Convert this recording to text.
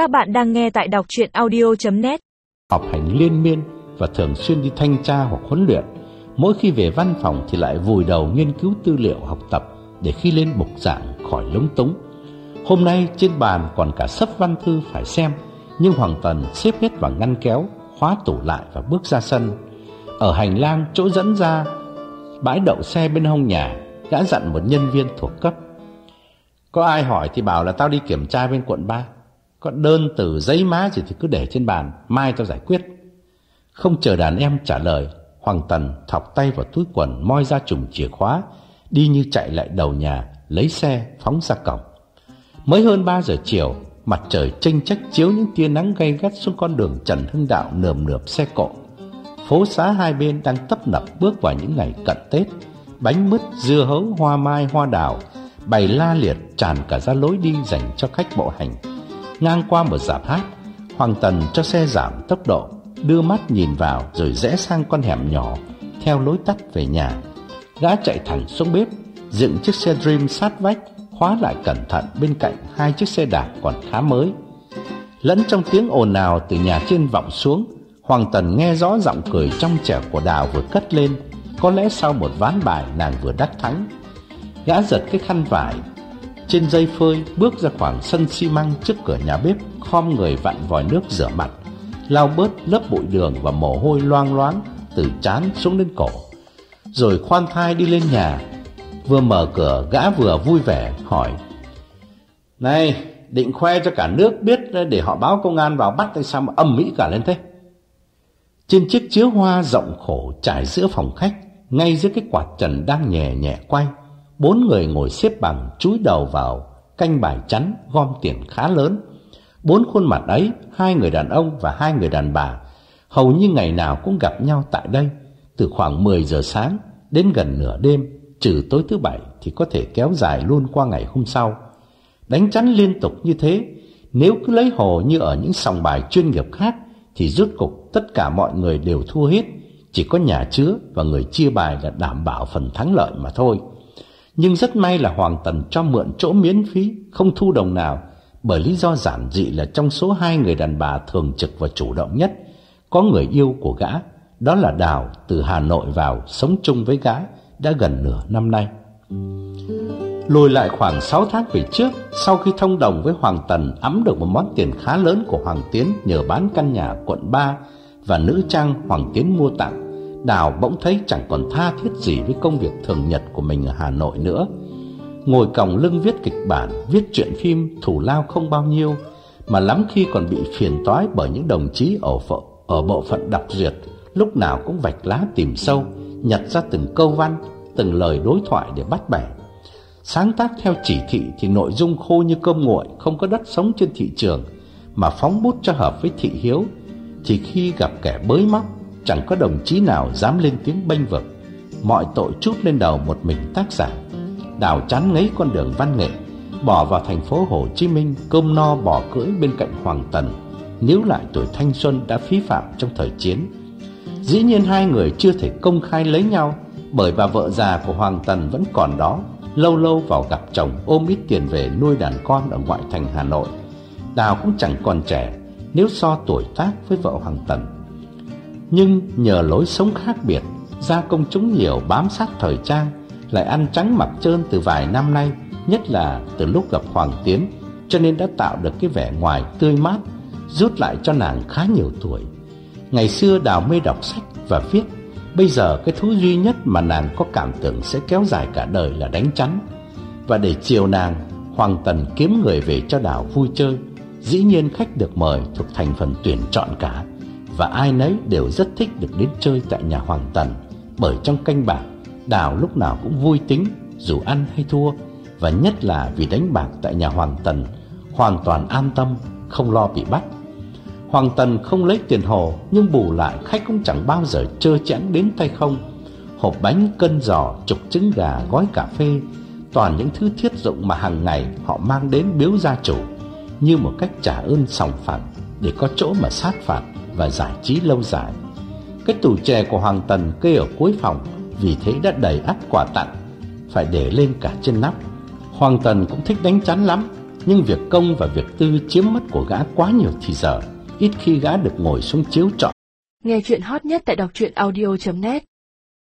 Các bạn đang nghe tại đọc chuyện audio.net học hành liên miên và thường xuyên đi thanh tra hoặc huấn luyện, Mỗi khi về văn phòng thì lại vùi đầu nghiên cứu tư liệu học tập Để khi lên bục giảng khỏi lúng túng. Hôm nay trên bàn còn cả sấp văn thư phải xem, Nhưng Hoàng Tần xếp hết vào ngăn kéo, Khóa tủ lại và bước ra sân. Ở hành lang chỗ dẫn ra, Bãi đậu xe bên hông nhà Gã dặn một nhân viên thuộc cấp. Có ai hỏi thì bảo là tao đi kiểm tra bên quận 3 có đơn từ giấy má gì thì cứ để trên bàn Mai tao giải quyết. Không chờ đàn em trả lời Hoàng Tần thọc tay vào túi quần Moi ra chùm chìa khóa Đi như chạy lại đầu nhà Lấy xe phóng ra cổng. Mới hơn 3 giờ chiều Mặt trời tranh trách chiếu những tia nắng gay gắt Xuống con đường Trần Hưng Đạo nườm nượp xe cộ. Phố xá hai bên đang tấp nập bước vào những ngày cận Tết. Bánh mứt, dưa hấu, hoa mai, hoa đào Bày la liệt tràn cả ra lối đi dành cho khách bộ hành. Ngang qua một dạp hát, Hoàng Tần cho xe giảm tốc độ, Đưa mắt nhìn vào rồi rẽ sang con hẻm nhỏ, Theo lối tắt về nhà. Gã chạy thẳng xuống bếp, Dựng chiếc xe Dream sát vách, Khóa lại cẩn thận bên cạnh hai chiếc xe đạp còn khá mới. Lẫn trong tiếng ồn ào từ nhà trên vọng xuống, Hoàng Tần nghe rõ giọng cười trong trẻo của Đào vừa cất lên, Có lẽ sau một ván bài nàng vừa đắc thắng. Gã giật cái khăn vải trên dây phơi bước ra khoảng sân xi măng trước cửa nhà bếp Khom người vặn vòi nước rửa mặt Lau bớt lớp bụi đường và mồ hôi loang loáng Từ trán xuống đến cổ. Rồi khoan thai đi lên nhà. Vừa mở cửa gã vừa vui vẻ hỏi Này định khoe cho cả nước biết Để họ báo công an vào bắt hay sao mà âm mỹ cả lên thế? Trên chiếc chiếu hoa rộng khổ trải giữa phòng khách, ngay dưới cái quạt trần đang nhẹ nhẹ quay, bốn người ngồi xếp bằng chúi đầu vào canh bài chắn gom tiền khá lớn. Bốn khuôn mặt ấy, hai người đàn ông và hai người đàn bà, hầu như ngày nào cũng gặp nhau tại đây, từ khoảng 10 giờ sáng đến gần nửa đêm, trừ tối thứ bảy thì có thể kéo dài luôn qua ngày hôm sau. Đánh chắn liên tục như thế, nếu cứ lấy hồ như ở những sòng bài chuyên nghiệp khác thì rốt cục tất cả mọi người đều thua hết, chỉ có nhà chứa và người chia bài là đảm bảo phần thắng lợi mà thôi. Nhưng rất may là Hoàng Tần cho mượn chỗ miễn phí, không thu đồng nào, bởi lý do giản dị là trong số hai người đàn bà thường trực và chủ động nhất, có người yêu của gã, đó là Đào từ Hà Nội vào sống chung với gã đã gần nửa năm nay. Lùi lại khoảng 6 tháng về trước, sau khi thông đồng với Hoàng Tần ấm được một món tiền khá lớn của Hoàng Tiến nhờ bán căn nhà quận 3 và nữ trang Hoàng Tiến mua tặng, Đào bỗng thấy chẳng còn tha thiết gì với công việc thường nhật của mình ở Hà Nội nữa. Ngồi còng lưng viết kịch bản, viết truyện phim thủ lao không bao nhiêu, mà lắm khi còn bị phiền toái bởi những đồng chí ở, phở ở bộ phận đọc duyệt, lúc nào cũng vạch lá tìm sâu, nhặt ra từng câu văn, từng lời đối thoại để bắt bẻ Sáng tác theo chỉ thị thì nội dung khô như cơm nguội, không có đất sống trên thị trường, mà phóng bút cho hợp với thị hiếu. Thì khi gặp kẻ bới móc, chẳng có đồng chí nào dám lên tiếng bênh vực. Mọi tội chút lên đầu một mình tác giả. Đào chán ngấy con đường văn nghệ, bỏ vào thành phố Hồ Chí Minh, cơm no bỏ cưỡi bên cạnh Hoàng Tần, níu lại tuổi thanh xuân đã phí phạm trong thời chiến. Dĩ nhiên hai người chưa thể công khai lấy nhau, bởi bà vợ già của Hoàng Tần vẫn còn đó lâu lâu vào gặp chồng ôm ít tiền về nuôi đàn con ở ngoại thành Hà Nội. Đào cũng chẳng còn trẻ nếu so tuổi tác với vợ Hoàng Tần. Nhưng nhờ lối sống khác biệt, gia công chúng nhiều bám sát thời trang, lại ăn trắng mặc trơn từ vài năm nay, nhất là từ lúc gặp Hoàng Tiến, cho nên đã tạo được cái vẻ ngoài tươi mát, rút lại cho nàng khá nhiều tuổi. Ngày xưa Đào mê đọc sách và viết Bây giờ cái thú duy nhất mà nàng có cảm tưởng sẽ kéo dài cả đời là đánh chắn. Và để chiều nàng, Hoàng Tần kiếm người về cho đảo vui chơi. Dĩ nhiên khách được mời thuộc thành phần tuyển chọn cả. Và ai nấy đều rất thích được đến chơi tại nhà Hoàng Tần. Bởi trong canh bạc, đào lúc nào cũng vui tính, dù ăn hay thua. Và nhất là vì đánh bạc tại nhà Hoàng Tần, hoàn toàn an tâm, không lo bị bắt. Hoàng Tần không lấy tiền hồ Nhưng bù lại khách cũng chẳng bao giờ trơ chẽn đến tay không Hộp bánh, cân giò, chục trứng gà, gói cà phê Toàn những thứ thiết dụng mà hàng ngày họ mang đến biếu gia chủ Như một cách trả ơn sòng phẳng Để có chỗ mà sát phạt và giải trí lâu dài. Cái tủ chè của Hoàng Tần kê ở cuối phòng Vì thế đã đầy ắp quà tặng Phải để lên cả trên nắp. Hoàng Tần cũng thích đánh chắn lắm Nhưng việc công và việc tư chiếm mất của gã quá nhiều thì giờ, ít khi gã được ngồi xuống chiếu trọ. Nghe chuyện hot nhất tại đọc truyện audio.net